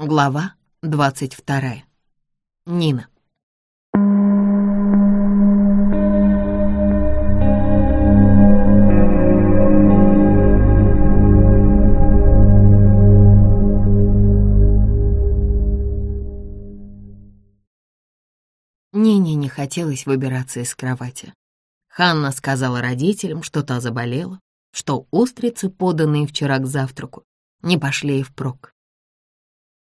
Глава двадцать вторая. Нина. Нине не хотелось выбираться из кровати. Ханна сказала родителям, что та заболела, что устрицы, поданные вчера к завтраку, не пошли и впрок.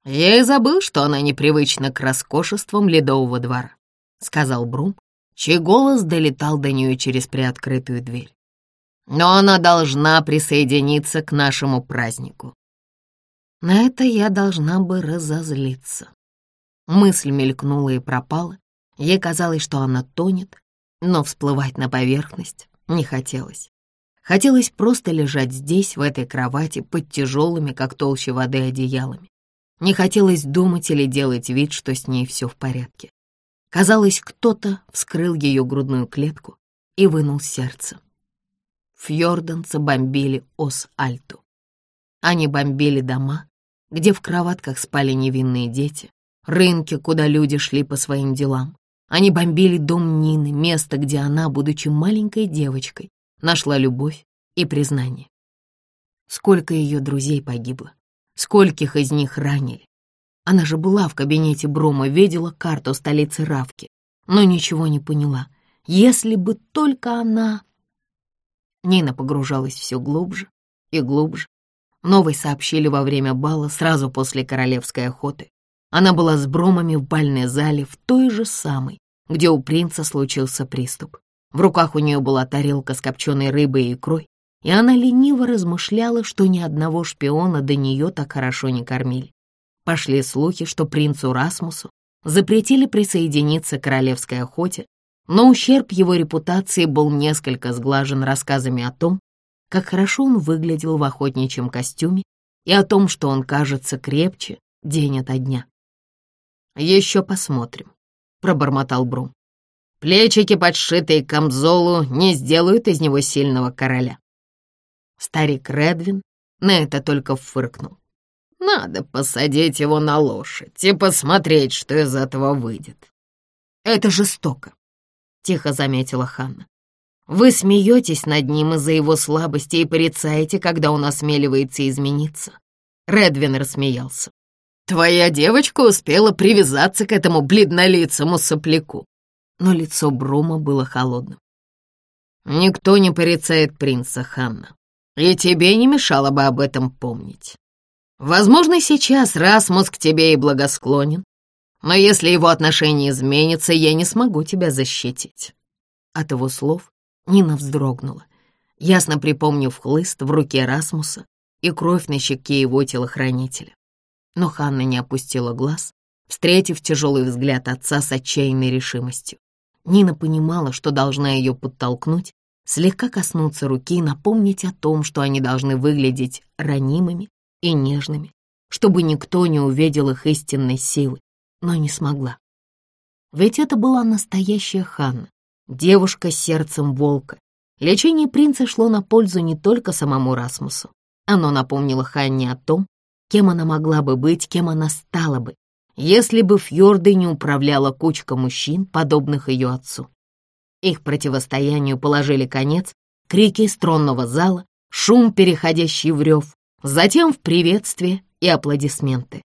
«Я и забыл, что она непривычна к роскошествам ледового двора», — сказал Брум, чей голос долетал до нее через приоткрытую дверь. «Но она должна присоединиться к нашему празднику». На это я должна бы разозлиться. Мысль мелькнула и пропала. Ей казалось, что она тонет, но всплывать на поверхность не хотелось. Хотелось просто лежать здесь, в этой кровати, под тяжелыми, как толще воды, одеялами. Не хотелось думать или делать вид, что с ней все в порядке. Казалось, кто-то вскрыл ее грудную клетку и вынул сердце. Фьорданцы бомбили Ос-Альту. Они бомбили дома, где в кроватках спали невинные дети, рынки, куда люди шли по своим делам. Они бомбили дом Нины, место, где она, будучи маленькой девочкой, нашла любовь и признание. Сколько ее друзей погибло, Скольких из них ранили? Она же была в кабинете Брома, видела карту столицы Равки, но ничего не поняла. Если бы только она... Нина погружалась все глубже и глубже. Новой сообщили во время бала, сразу после королевской охоты. Она была с Бромами в бальной зале, в той же самой, где у принца случился приступ. В руках у нее была тарелка с копченой рыбой и икрой, и она лениво размышляла, что ни одного шпиона до нее так хорошо не кормили. Пошли слухи, что принцу Расмусу запретили присоединиться к королевской охоте, но ущерб его репутации был несколько сглажен рассказами о том, как хорошо он выглядел в охотничьем костюме и о том, что он кажется крепче день ото дня. «Еще посмотрим», — пробормотал Брум. «Плечики, подшитые камзолу, не сделают из него сильного короля. Старик Редвин на это только фыркнул. «Надо посадить его на лошадь и посмотреть, что из этого выйдет». «Это жестоко», — тихо заметила Ханна. «Вы смеетесь над ним из-за его слабости и порицаете, когда он осмеливается измениться». Редвин рассмеялся. «Твоя девочка успела привязаться к этому бледнолицому сопляку». Но лицо Брума было холодным. «Никто не порицает принца Ханна. И тебе не мешало бы об этом помнить. Возможно, сейчас Расмус к тебе и благосклонен, но если его отношение изменится, я не смогу тебя защитить». От его слов Нина вздрогнула, ясно припомнив хлыст в руке Расмуса и кровь на щеке его телохранителя. Но Ханна не опустила глаз, встретив тяжелый взгляд отца с отчаянной решимостью. Нина понимала, что должна ее подтолкнуть, слегка коснуться руки и напомнить о том, что они должны выглядеть ранимыми и нежными, чтобы никто не увидел их истинной силы, но не смогла. Ведь это была настоящая Ханна, девушка с сердцем волка. Лечение принца шло на пользу не только самому Расмусу. Оно напомнило Ханне о том, кем она могла бы быть, кем она стала бы, если бы Фьордой не управляла кучка мужчин, подобных ее отцу. Их противостоянию положили конец крики из тронного зала, шум, переходящий в рев, затем в приветствие и аплодисменты.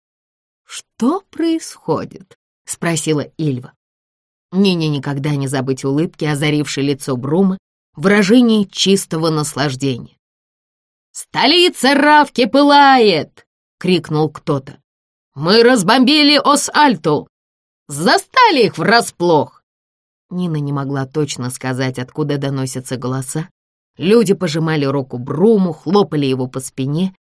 «Что происходит?» — спросила Ильва. Нине никогда не забыть улыбки, озарившей лицо Брума, выражение чистого наслаждения. «Столица Равки пылает!» — крикнул кто-то. «Мы разбомбили Ос-Альту! Застали их врасплох!» Нина не могла точно сказать, откуда доносятся голоса. Люди пожимали руку Бруму, хлопали его по спине.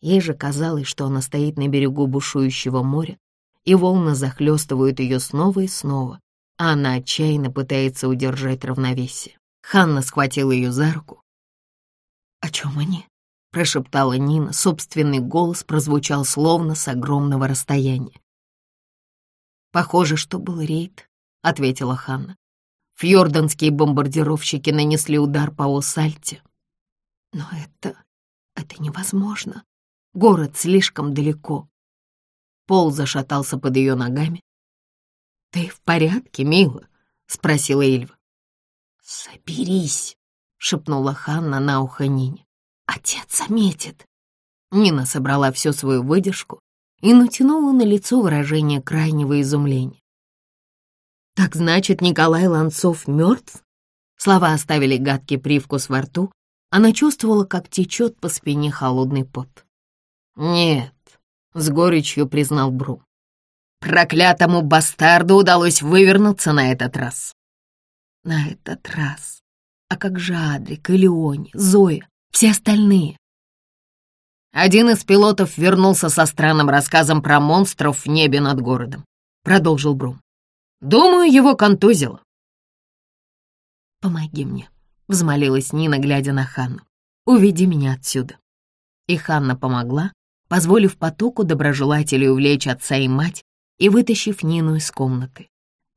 Ей же казалось, что она стоит на берегу бушующего моря, и волны захлестывают ее снова и снова, а она отчаянно пытается удержать равновесие. Ханна схватила ее за руку. «О чем они?» — прошептала Нина. Собственный голос прозвучал словно с огромного расстояния. «Похоже, что был рейд», — ответила Ханна. Фьорданские бомбардировщики нанесли удар по Осальте. Но это... это невозможно. Город слишком далеко. Пол зашатался под ее ногами. «Ты в порядке, мила?» — спросила Ильва. «Соберись», — шепнула Ханна на ухо Нине. «Отец заметит». Нина собрала всю свою выдержку и натянула на лицо выражение крайнего изумления. «Так значит, Николай Ланцов мертв?» Слова оставили гадкий привкус во рту. Она чувствовала, как течет по спине холодный пот. «Нет», — с горечью признал Бру. «Проклятому бастарду удалось вывернуться на этот раз». «На этот раз? А как же Адрик, Илеони, Зоя, все остальные?» Один из пилотов вернулся со странным рассказом про монстров в небе над городом, продолжил Брум. Думаю, его контузило. «Помоги мне», — взмолилась Нина, глядя на Ханну. «Уведи меня отсюда». И Ханна помогла, позволив потоку доброжелателей увлечь отца и мать и вытащив Нину из комнаты.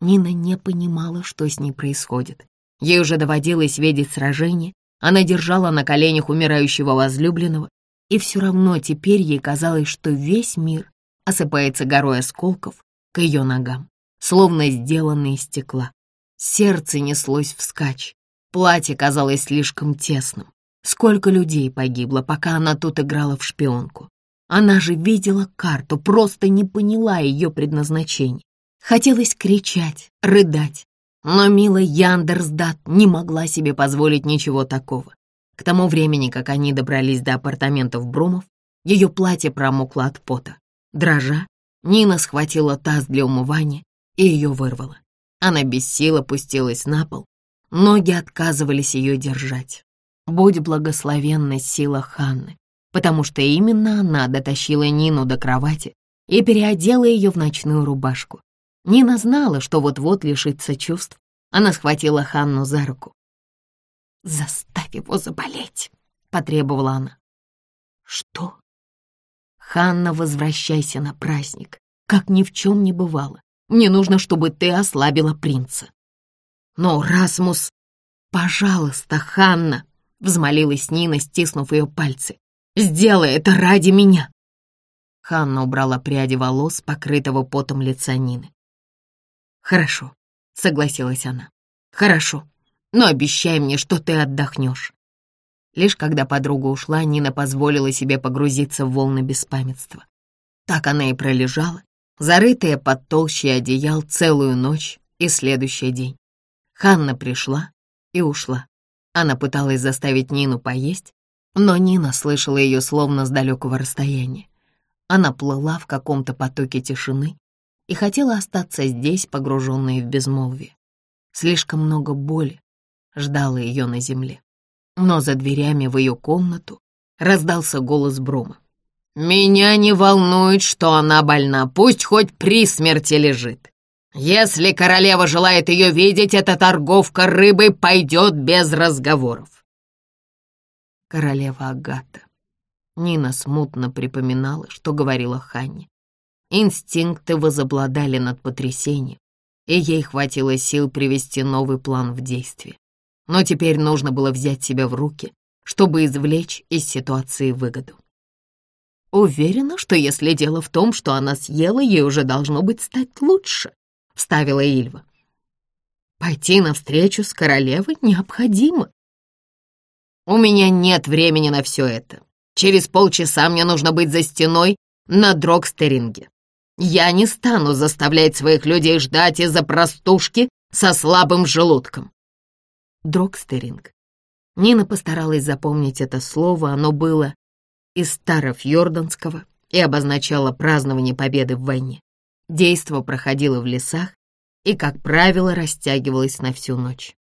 Нина не понимала, что с ней происходит. Ей уже доводилось видеть сражение, она держала на коленях умирающего возлюбленного, и все равно теперь ей казалось, что весь мир осыпается горой осколков к ее ногам, словно сделанный из стекла. Сердце неслось вскачь, платье казалось слишком тесным. Сколько людей погибло, пока она тут играла в шпионку. Она же видела карту, просто не поняла ее предназначения. Хотелось кричать, рыдать, но милая Яндерсдат не могла себе позволить ничего такого. К тому времени, как они добрались до апартаментов Брумов, ее платье промокло от пота. Дрожа, Нина схватила таз для умывания и ее вырвала. Она без сил опустилась на пол, ноги отказывались ее держать. Будь благословенна сила Ханны, потому что именно она дотащила Нину до кровати и переодела ее в ночную рубашку. Нина знала, что вот-вот лишится чувств. Она схватила Ханну за руку. «Заставь его заболеть», — потребовала она. «Что?» «Ханна, возвращайся на праздник, как ни в чем не бывало. Мне нужно, чтобы ты ослабила принца». «Но Расмус...» «Пожалуйста, Ханна», — взмолилась Нина, стиснув ее пальцы. «Сделай это ради меня!» Ханна убрала пряди волос, покрытого потом лица Нины. «Хорошо», — согласилась она. «Хорошо но обещай мне, что ты отдохнешь». Лишь когда подруга ушла, Нина позволила себе погрузиться в волны беспамятства. Так она и пролежала, зарытая под толщей одеял целую ночь и следующий день. Ханна пришла и ушла. Она пыталась заставить Нину поесть, но Нина слышала ее словно с далекого расстояния. Она плыла в каком-то потоке тишины и хотела остаться здесь, погруженной в безмолвие. Слишком много боли, ждала ее на земле. Но за дверями в ее комнату раздался голос Брума. «Меня не волнует, что она больна, пусть хоть при смерти лежит. Если королева желает ее видеть, эта торговка рыбой пойдет без разговоров». Королева Агата. Нина смутно припоминала, что говорила Ханне. Инстинкты возобладали над потрясением, и ей хватило сил привести новый план в действие но теперь нужно было взять себя в руки, чтобы извлечь из ситуации выгоду. «Уверена, что если дело в том, что она съела, ей уже должно быть стать лучше», — вставила Ильва. «Пойти навстречу с королевой необходимо». «У меня нет времени на все это. Через полчаса мне нужно быть за стеной на Дрогстеринге. Я не стану заставлять своих людей ждать из-за простушки со слабым желудком. Дрокстеринг. Нина постаралась запомнить это слово, оно было из старофьорданского и обозначало празднование победы в войне. Действо проходило в лесах и, как правило, растягивалось на всю ночь.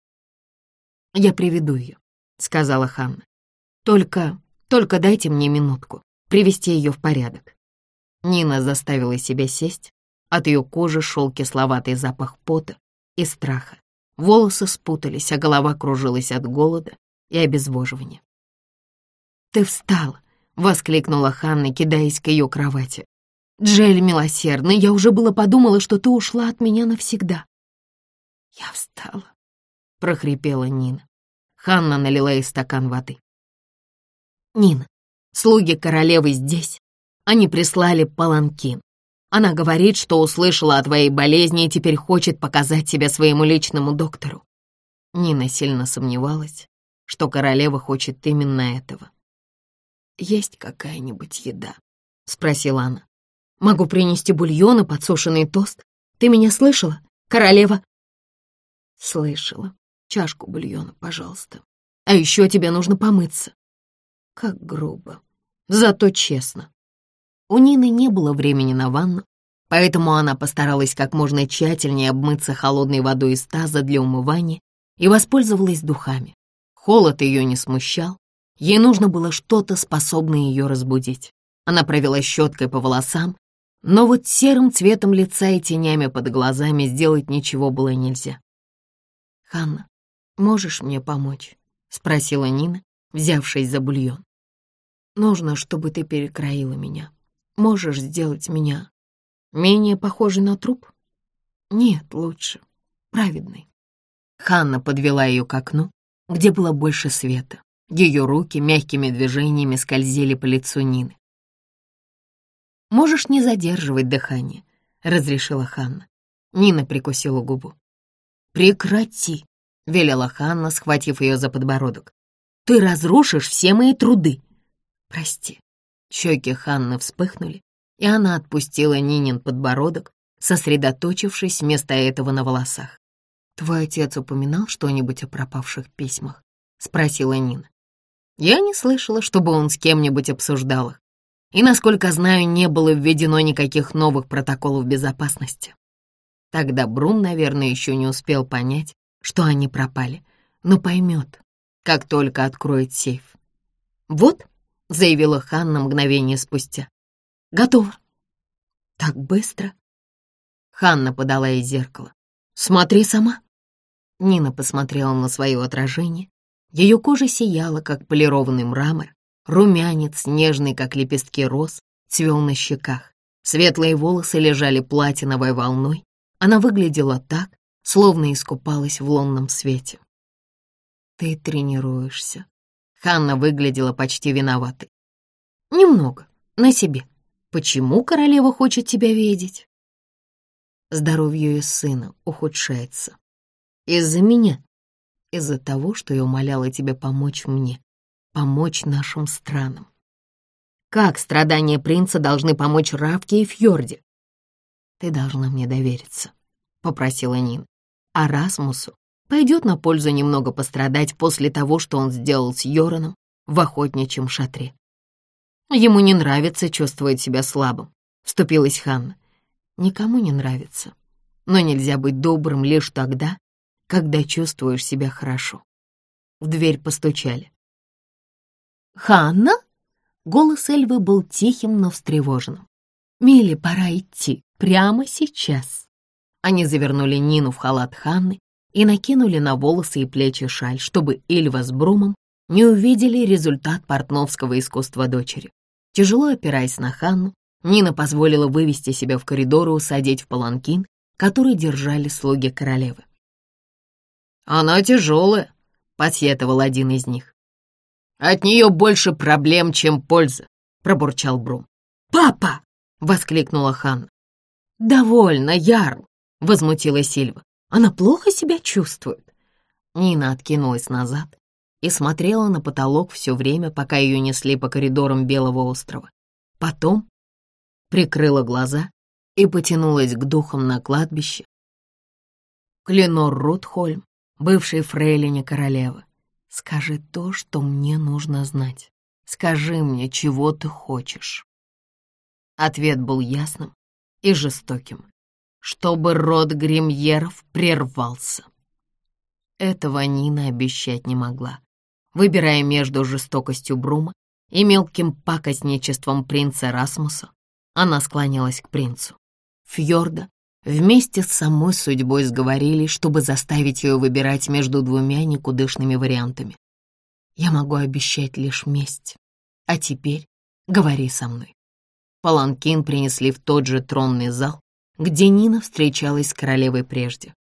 «Я приведу ее», — сказала Ханна. «Только, только дайте мне минутку, привести ее в порядок». Нина заставила себя сесть. От ее кожи шел кисловатый запах пота и страха. Волосы спутались, а голова кружилась от голода и обезвоживания. «Ты встала!» — воскликнула Ханна, кидаясь к ее кровати. «Джель милосердный, я уже было подумала, что ты ушла от меня навсегда». «Я встала», — прохрипела Нина. Ханна налила ей стакан воды. «Нина, слуги королевы здесь. Они прислали паланкин. Она говорит, что услышала о твоей болезни и теперь хочет показать тебя своему личному доктору. Нина сильно сомневалась, что королева хочет именно этого. «Есть какая-нибудь еда?» — спросила она. «Могу принести бульон и подсушенный тост. Ты меня слышала, королева?» «Слышала. Чашку бульона, пожалуйста. А еще тебе нужно помыться». Как грубо. Зато честно. У Нины не было времени на ванну, поэтому она постаралась как можно тщательнее обмыться холодной водой из таза для умывания и воспользовалась духами. Холод ее не смущал, ей нужно было что-то, способное ее разбудить. Она провела щеткой по волосам, но вот серым цветом лица и тенями под глазами сделать ничего было нельзя. «Ханна, можешь мне помочь?» — спросила Нина, взявшись за бульон. «Нужно, чтобы ты перекроила меня. Можешь сделать меня менее похожей на труп? Нет, лучше. Праведный. Ханна подвела ее к окну, где было больше света. Ее руки мягкими движениями скользили по лицу Нины. «Можешь не задерживать дыхание», — разрешила Ханна. Нина прикусила губу. «Прекрати», — велела Ханна, схватив ее за подбородок. «Ты разрушишь все мои труды». «Прости». Щеки Ханны вспыхнули, и она отпустила Нинин подбородок, сосредоточившись вместо этого на волосах. «Твой отец упоминал что-нибудь о пропавших письмах?» — спросила Нина. «Я не слышала, чтобы он с кем-нибудь обсуждал их. И, насколько знаю, не было введено никаких новых протоколов безопасности. Тогда Брум, наверное, еще не успел понять, что они пропали, но поймет, как только откроет сейф. «Вот», — заявила Ханна мгновение спустя, — «готово». «Так быстро?» Ханна подала ей зеркало. «Смотри сама». Нина посмотрела на свое отражение. Ее кожа сияла, как полированный мрамор, румянец, нежный, как лепестки роз, цвел на щеках. Светлые волосы лежали платиновой волной. Она выглядела так, словно искупалась в лунном свете. «Ты тренируешься». Ханна выглядела почти виноватой. «Немного, на себе. Почему королева хочет тебя видеть?» Здоровье ее сына ухудшается. Из-за меня. Из-за того, что я умоляла тебя помочь мне, помочь нашим странам. Как страдания принца должны помочь Равке и Фьорде? Ты должна мне довериться, — попросила Нин. А Расмусу пойдет на пользу немного пострадать после того, что он сделал с Йораном в охотничьем шатре. Ему не нравится чувствовать себя слабым, — вступилась Ханна. Никому не нравится, но нельзя быть добрым лишь тогда, когда чувствуешь себя хорошо. В дверь постучали. «Ханна?» Голос Эльвы был тихим, но встревоженным. «Миле, пора идти. Прямо сейчас». Они завернули Нину в халат Ханны и накинули на волосы и плечи шаль, чтобы Эльва с Брумом не увидели результат портновского искусства дочери. Тяжело опираясь на Ханну, Нина позволила вывести себя в коридор и усадить в паланкин, который держали слуги королевы. «Она тяжелая», — посетовал один из них. «От нее больше проблем, чем пользы», — пробурчал Брум. «Папа!» — воскликнула Ханна. «Довольно, Ярл!» — возмутилась Сильва. «Она плохо себя чувствует». Нина откинулась назад и смотрела на потолок все время, пока ее несли по коридорам Белого острова. Потом прикрыла глаза и потянулась к духам на кладбище. Кленор Рутхольм бывшей фрейлине королевы. Скажи то, что мне нужно знать. Скажи мне, чего ты хочешь. Ответ был ясным и жестоким. Чтобы род гримьеров прервался. Этого Нина обещать не могла. Выбирая между жестокостью Брума и мелким пакостничеством принца Расмуса, она склонялась к принцу. Фьорда Вместе с самой судьбой сговорились, чтобы заставить ее выбирать между двумя никудышными вариантами. Я могу обещать лишь месть. А теперь говори со мной. Паланкин принесли в тот же тронный зал, где Нина встречалась с королевой прежде.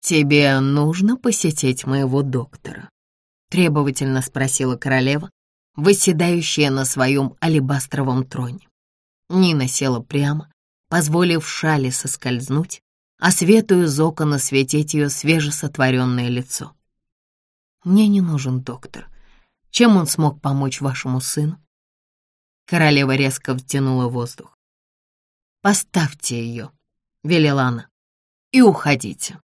«Тебе нужно посетить моего доктора?» — требовательно спросила королева, восседающая на своем алебастровом троне. Нина села прямо, позволив шали соскользнуть, а свету из окон осветить ее свежесотворенное лицо. «Мне не нужен доктор. Чем он смог помочь вашему сыну?» Королева резко втянула воздух. «Поставьте ее», — велела она, — «и уходите».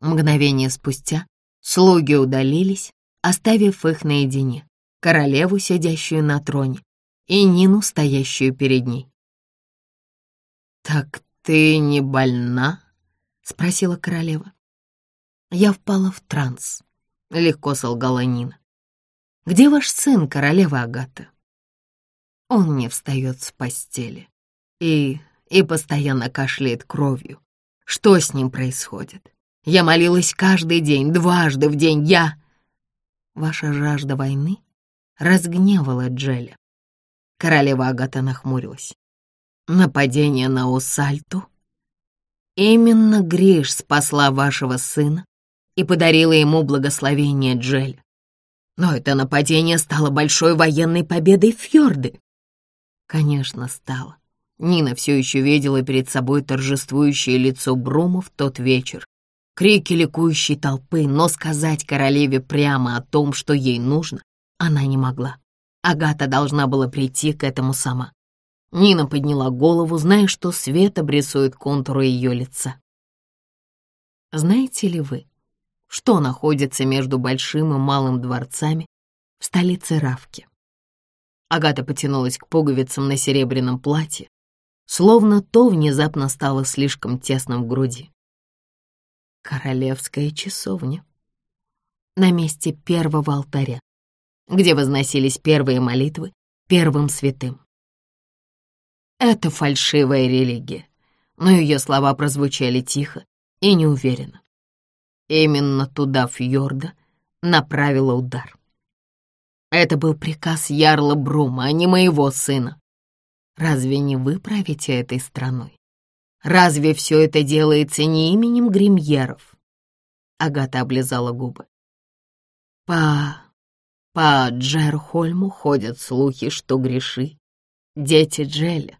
Мгновение спустя слуги удалились, оставив их наедине, королеву, сидящую на троне, и Нину, стоящую перед ней. «Так ты не больна?» — спросила королева. «Я впала в транс», — легко солгала Нина. «Где ваш сын, королева Агата?» Он не встает с постели и... и постоянно кашляет кровью. Что с ним происходит? Я молилась каждый день, дважды в день. Я... Ваша жажда войны разгневала Джеля. Королева Агата нахмурилась. Нападение на Усальту? Именно Гриш спасла вашего сына и подарила ему благословение Джель. Но это нападение стало большой военной победой Фьорды. Конечно, стало. Нина все еще видела перед собой торжествующее лицо Брума в тот вечер, крики ликующей толпы, но сказать королеве прямо о том, что ей нужно, она не могла. Агата должна была прийти к этому сама. Нина подняла голову, зная, что свет обрисует контуры ее лица. Знаете ли вы, что находится между большим и малым дворцами в столице Равки? Агата потянулась к пуговицам на серебряном платье, словно то внезапно стало слишком тесным в груди. Королевская часовня. На месте первого алтаря, где возносились первые молитвы первым святым. Это фальшивая религия, но ее слова прозвучали тихо и неуверенно. Именно туда Фьорда направила удар. Это был приказ Ярла Брума, а не моего сына. Разве не вы правите этой страной? Разве все это делается не именем Гримьеров? Агата облизала губы. По... по Джерхольму ходят слухи, что греши. Дети Джеля.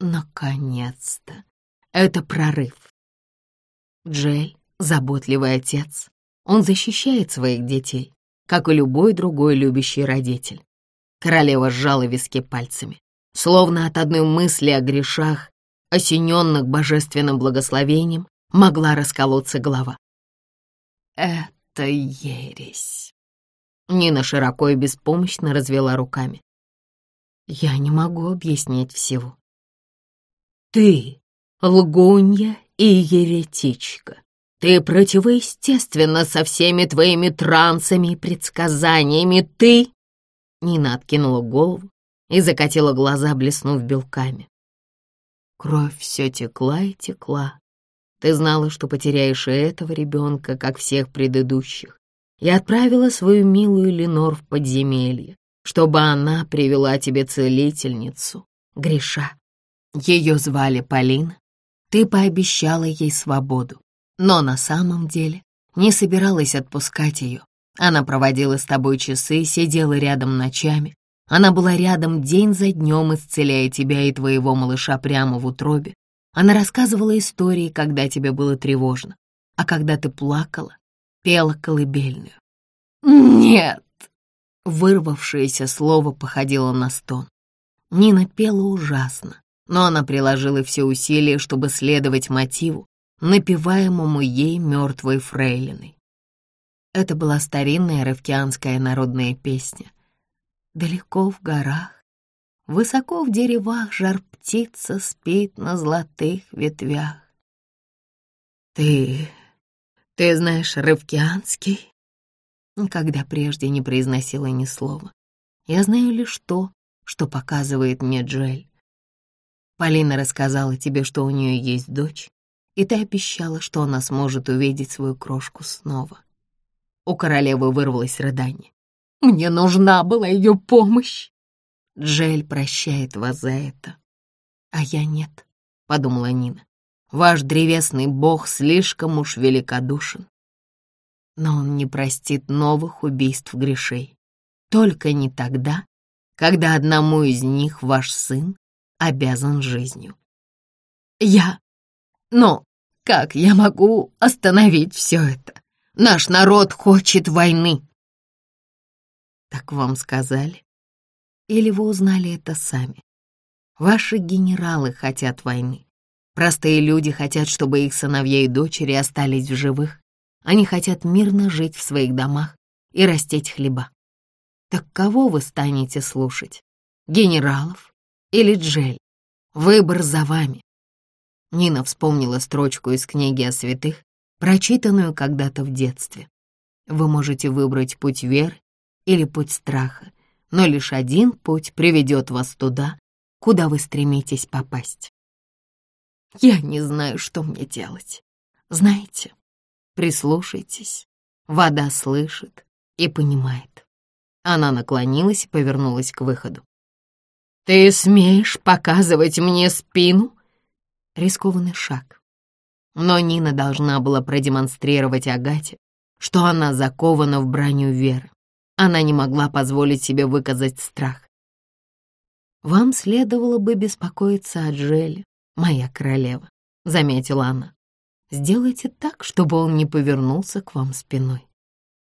Наконец-то! Это прорыв. Джель — заботливый отец. Он защищает своих детей как и любой другой любящий родитель. Королева сжала виски пальцами, словно от одной мысли о грешах, осененных божественным благословением, могла расколоться голова. «Это ересь!» Нина широко и беспомощно развела руками. «Я не могу объяснить всего». «Ты — лгунья и еретичка. Ты противоестественна со всеми твоими трансами и предсказаниями. Ты...» Нина откинула голову и закатила глаза, блеснув белками. Кровь все текла и текла. Ты знала, что потеряешь и этого ребенка, как всех предыдущих, и отправила свою милую Ленор в подземелье, чтобы она привела тебе целительницу, Гриша. Ее звали Полина. Ты пообещала ей свободу но на самом деле не собиралась отпускать ее. Она проводила с тобой часы, сидела рядом ночами. Она была рядом день за днем, исцеляя тебя и твоего малыша прямо в утробе. Она рассказывала истории, когда тебе было тревожно, а когда ты плакала, пела колыбельную. «Нет!» Вырвавшееся слово походило на стон. Нина пела ужасно, но она приложила все усилия, чтобы следовать мотиву, напеваемому ей мертвой фрейлиной. Это была старинная равкианская народная песня. Далеко в горах, высоко в деревах жар птица спит на золотых ветвях. Ты... ты знаешь равкианский? Никогда прежде не произносила ни слова. Я знаю лишь то, что показывает мне Джель. Полина рассказала тебе, что у нее есть дочь, и ты обещала, что она сможет увидеть свою крошку снова. У королевы вырвалось рыдание. «Мне нужна была ее помощь!» Джель прощает вас за это. «А я нет», — подумала Нина. «Ваш древесный бог слишком уж великодушен. Но он не простит новых убийств грешей. Только не тогда, когда одному из них ваш сын обязан жизнью. Я... Но как я могу остановить все это? Наш народ хочет войны. Так вам сказали? Или вы узнали это сами? Ваши генералы хотят войны. Простые люди хотят, чтобы их сыновья и дочери остались в живых. Они хотят мирно жить в своих домах и растить хлеба. Так кого вы станете слушать? Генералов или Джель? Выбор за вами. Нина вспомнила строчку из книги о святых, прочитанную когда-то в детстве. Вы можете выбрать путь веры или путь страха, но лишь один путь приведет вас туда, куда вы стремитесь попасть. Я не знаю, что мне делать. Знаете, прислушайтесь. Вода слышит и понимает. Она наклонилась и повернулась к выходу. «Ты смеешь показывать мне спину?» Рискованный шаг. Но Нина должна была продемонстрировать Агате, что она закована в броню веры. Она не могла позволить себе выказать страх. «Вам следовало бы беспокоиться о Джеле, моя королева», — заметила она. «Сделайте так, чтобы он не повернулся к вам спиной».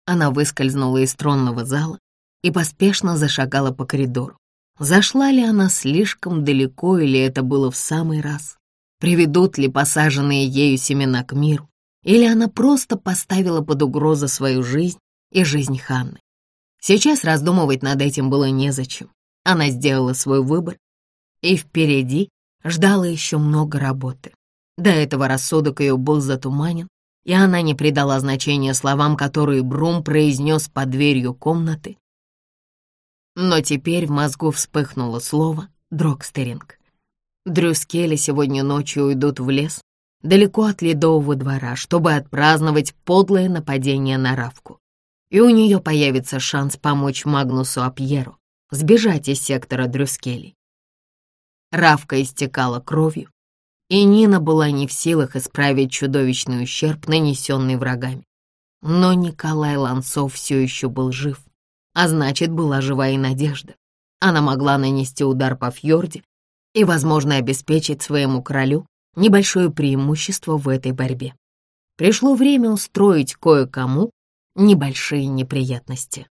Она выскользнула из тронного зала и поспешно зашагала по коридору. Зашла ли она слишком далеко или это было в самый раз? Приведут ли посаженные ею семена к миру? Или она просто поставила под угрозу свою жизнь и жизнь Ханны? Сейчас раздумывать над этим было незачем. Она сделала свой выбор, и впереди ждала еще много работы. До этого рассудок ее был затуманен, и она не придала значения словам, которые Брум произнес под дверью комнаты, но теперь в мозгу вспыхнуло слово «дрогстеринг». Дрю с Келли сегодня ночью уйдут в лес, далеко от ледового двора, чтобы отпраздновать подлое нападение на Равку. И у нее появится шанс помочь Магнусу Апьеру сбежать из сектора Дрюскелей. Равка истекала кровью, и Нина была не в силах исправить чудовищный ущерб, нанесенный врагами. Но Николай Ланцов все еще был жив, а значит, была жива и надежда. Она могла нанести удар по Фьорде и, возможно, обеспечить своему королю небольшое преимущество в этой борьбе. Пришло время устроить кое-кому небольшие неприятности.